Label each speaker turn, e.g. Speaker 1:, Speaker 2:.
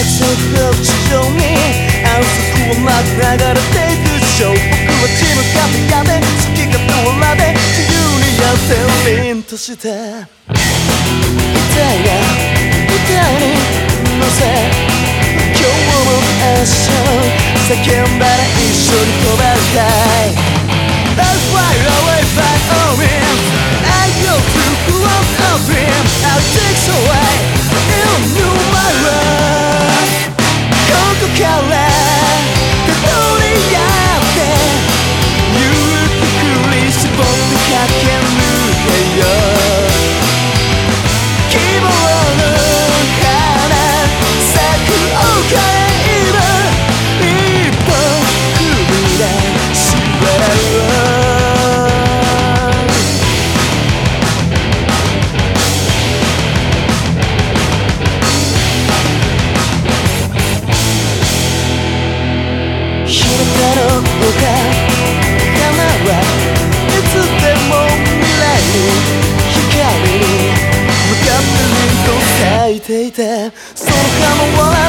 Speaker 1: 地上に暗黒はまく流れていくショー僕は自分勝手やで好き勝手を選べ自由にやって凛として痛いが歌に乗せ今日も明日も叫んだら一緒に飛べてその花も